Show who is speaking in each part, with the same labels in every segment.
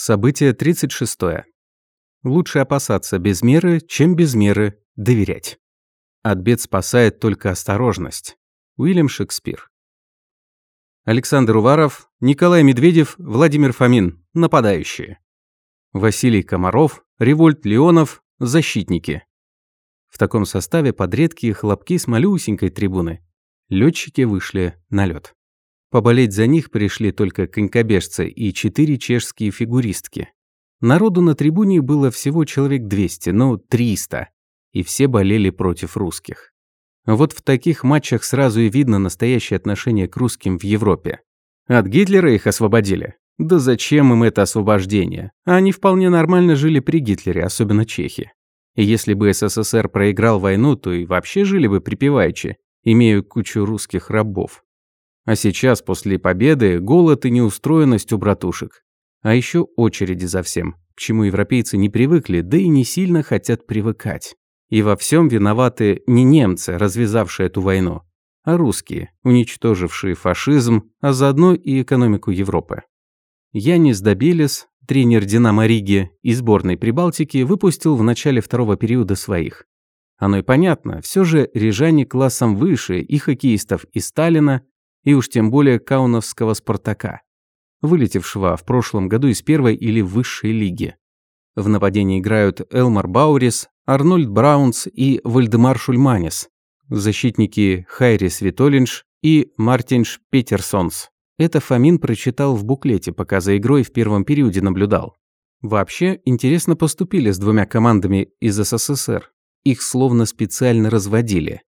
Speaker 1: Событие 36. Лучше опасаться без меры, чем без меры доверять. От бед спасает только осторожность. Уильям Шекспир. Александр Уваров, Николай Медведев, Владимир Фомин. Нападающие. Василий Комаров, Револьт Леонов, Защитники. В таком составе под редкие хлопки с малюсенькой трибуны летчики вышли на лед. Поболеть за них пришли только конькобежцы и четыре чешские фигуристки. Народу на трибуне было всего человек 200, ну 300, и все болели против русских. Вот в таких матчах сразу и видно настоящее отношение к русским в Европе. От Гитлера их освободили? Да зачем им это освобождение? Они вполне нормально жили при Гитлере, особенно чехи. И если бы СССР проиграл войну, то и вообще жили бы припеваючи, имея кучу русских рабов. А сейчас, после победы, голод и неустроенность у братушек. А еще очереди за всем, к чему европейцы не привыкли, да и не сильно хотят привыкать. И во всем виноваты не немцы, развязавшие эту войну, а русские, уничтожившие фашизм, а заодно и экономику Европы. Янис Добелис, тренер «Динамо Риги» и сборной Прибалтики, выпустил в начале второго периода своих. Оно и понятно, все же рижане классом выше и хоккеистов, из Таллина, и уж тем более кауновского «Спартака», вылетевшего в прошлом году из первой или высшей лиги. В нападении играют Элмар Баурис, Арнольд Браунс и Вальдемар Шульманис, защитники Хайрис Витолинш и Мартинш Петерсонс. Это Фомин прочитал в буклете, пока за игрой в первом периоде наблюдал. Вообще, интересно поступили с двумя командами из СССР. Их словно специально разводили.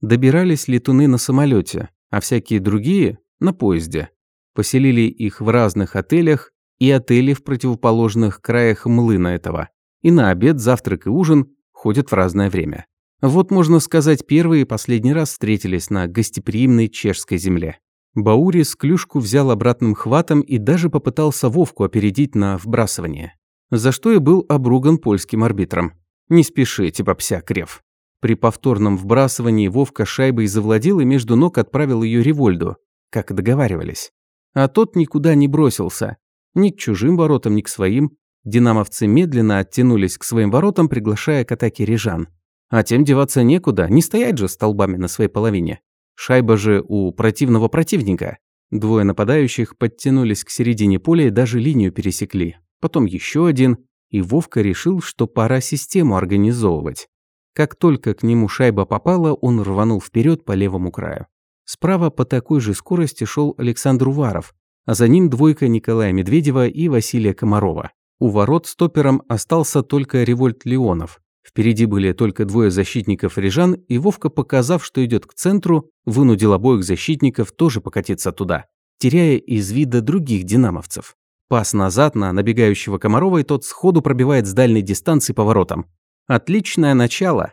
Speaker 1: Добирались летуны на самолете, а всякие другие – на поезде. Поселили их в разных отелях и отели в противоположных краях млына этого. И на обед, завтрак и ужин ходят в разное время. Вот, можно сказать, первый и последний раз встретились на гостеприимной чешской земле. Баурис клюшку взял обратным хватом и даже попытался Вовку опередить на вбрасывание. За что и был обруган польским арбитром. «Не спеши, типа пся, крев». При повторном вбрасывании Вовка шайбой завладел и между ног отправил ее Револьду, как и договаривались. А тот никуда не бросился. Ни к чужим воротам, ни к своим. Динамовцы медленно оттянулись к своим воротам, приглашая к атаке рижан. А тем деваться некуда, не стоять же столбами на своей половине. Шайба же у противного противника. Двое нападающих подтянулись к середине поля и даже линию пересекли. Потом еще один, и Вовка решил, что пора систему организовывать. Как только к нему шайба попала, он рванул вперед по левому краю. Справа по такой же скорости шел Александр Уваров, а за ним двойка Николая Медведева и Василия Комарова. У ворот стопером остался только Револьт Леонов. Впереди были только двое защитников рижан, и Вовка, показав, что идет к центру, вынудил обоих защитников тоже покатиться туда, теряя из вида других динамовцев. Пас назад на набегающего Комарова, и тот сходу пробивает с дальней дистанции поворотом. Отличное начало.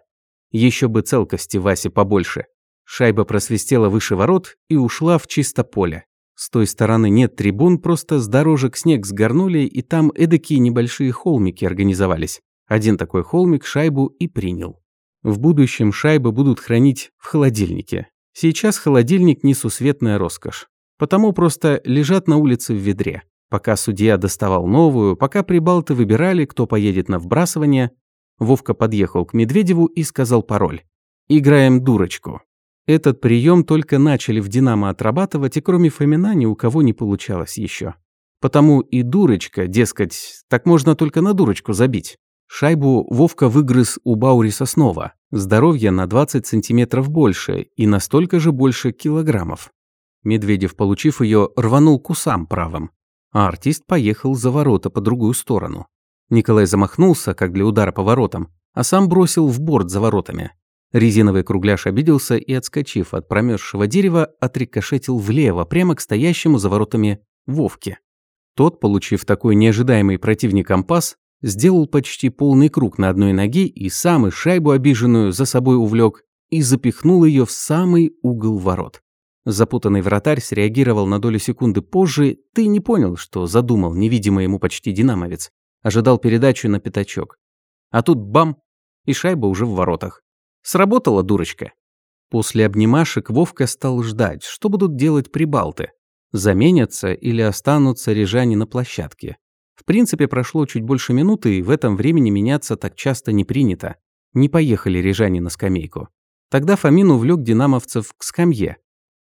Speaker 1: Еще бы целкости Васе побольше. Шайба просвистела выше ворот и ушла в чисто поле. С той стороны нет трибун, просто с дорожек снег сгорнули, и там эдакие небольшие холмики организовались. Один такой холмик шайбу и принял. В будущем шайбы будут хранить в холодильнике. Сейчас холодильник несусветная роскошь. Потому просто лежат на улице в ведре. Пока судья доставал новую, пока прибалты выбирали, кто поедет на вбрасывание, Вовка подъехал к Медведеву и сказал пароль. «Играем дурочку». Этот прием только начали в «Динамо» отрабатывать, и кроме Фомина ни у кого не получалось еще. Потому и дурочка, дескать, так можно только на дурочку забить. Шайбу Вовка выгрыз у Бауриса снова. Здоровье на 20 сантиметров больше и на столько же больше килограммов. Медведев, получив ее, рванул кусам правым. А артист поехал за ворота по другую сторону. Николай замахнулся, как для удара по воротам, а сам бросил в борт за воротами. Резиновый кругляш обиделся и, отскочив от промерзшего дерева, отрикошетил влево, прямо к стоящему за воротами Вовке. Тот, получив такой неожидаемый противником пас, сделал почти полный круг на одной ноге и сам и шайбу обиженную за собой увлек и запихнул ее в самый угол ворот. Запутанный вратарь среагировал на долю секунды позже, ты не понял, что задумал невидимый ему почти динамовец, ожидал передачу на пятачок. А тут бам, и шайба уже в воротах. Сработала дурочка. После обнимашек Вовка стал ждать, что будут делать прибалты. Заменятся или останутся рижане на площадке. В принципе, прошло чуть больше минуты, и в этом времени меняться так часто не принято. Не поехали рижане на скамейку. Тогда Фомин увлек динамовцев к скамье.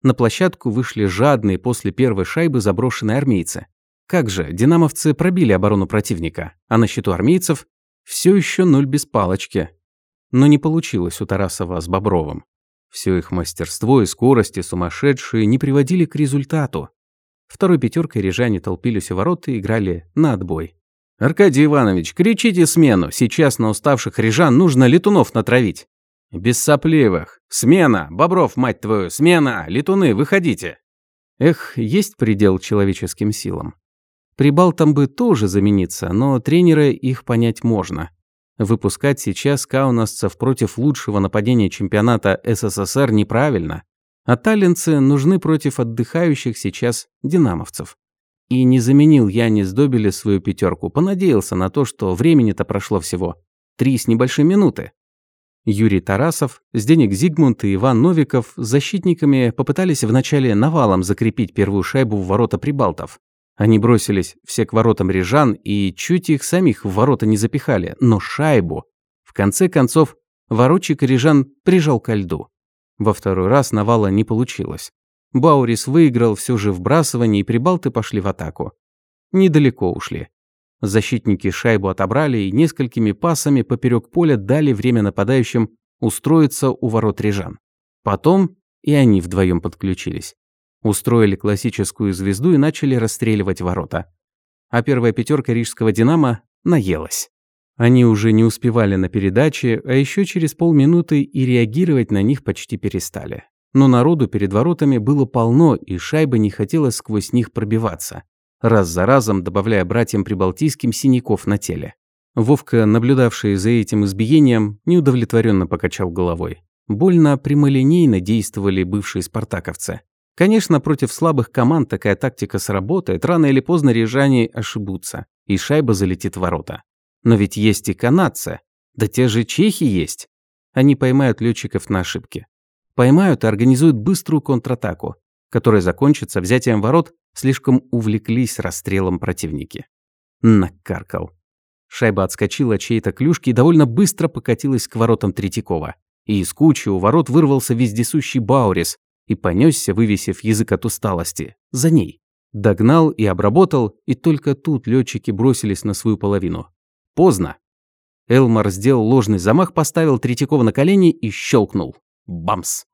Speaker 1: На площадку вышли жадные после первой шайбы заброшенные армейцы. Как же, динамовцы пробили оборону противника, а на счету армейцев все еще ноль без палочки. Но не получилось у Тарасова с Бобровым. Все их мастерство и скорость и сумасшедшие не приводили к результату. Второй пятеркой рижане толпились у ворот и играли на отбой. «Аркадий Иванович, кричите смену! Сейчас на уставших рижан нужно летунов натравить!» «Без сопливых! Смена! Бобров, мать твою! Смена! Летуны, выходите!» Эх, есть предел человеческим силам. Прибалтам бы тоже замениться, но тренеры их понять можно. Выпускать сейчас каунасцев против лучшего нападения чемпионата СССР неправильно. А таллинцы нужны против отдыхающих сейчас динамовцев. И не заменил Янис Добеле свою пятерку, понадеялся на то, что времени-то прошло всего три с небольшой минуты. Юрий Тарасов, Зденик Зигмунд и Иван Новиков с защитниками попытались вначале навалом закрепить первую шайбу в ворота прибалтов. Они бросились все к воротам рижан и чуть их самих в ворота не запихали, но шайбу. В конце концов, воротчик рижан прижал ко льду. Во второй раз навала не получилось. Баурис выиграл все же вбрасывание, и прибалты пошли в атаку. Недалеко ушли. Защитники шайбу отобрали и несколькими пасами поперек поля дали время нападающим устроиться у ворот рижан. Потом и они вдвоем подключились устроили классическую звезду и начали расстреливать ворота. А первая пятерка рижского «Динамо» наелась. Они уже не успевали на передаче, а еще через полминуты и реагировать на них почти перестали. Но народу перед воротами было полно, и шайба не хотела сквозь них пробиваться, раз за разом добавляя братьям прибалтийским синяков на теле. Вовка, наблюдавший за этим избиением, неудовлетворенно покачал головой. Больно прямолинейно действовали бывшие спартаковцы. Конечно, против слабых команд такая тактика сработает, рано или поздно рижане ошибутся, и шайба залетит в ворота. Но ведь есть и канадцы, да те же чехи есть. Они поймают летчиков на ошибки. Поймают и организуют быструю контратаку, которая закончится взятием ворот, слишком увлеклись расстрелом противники. Накаркал. Шайба отскочила от чьей-то клюшки и довольно быстро покатилась к воротам Третьякова. И из кучи у ворот вырвался вездесущий Баурис, и понесся, вывесив язык от усталости, за ней. Догнал и обработал, и только тут летчики бросились на свою половину. Поздно. Элмар сделал ложный замах, поставил Третьякова на колени и щелкнул. Бамс.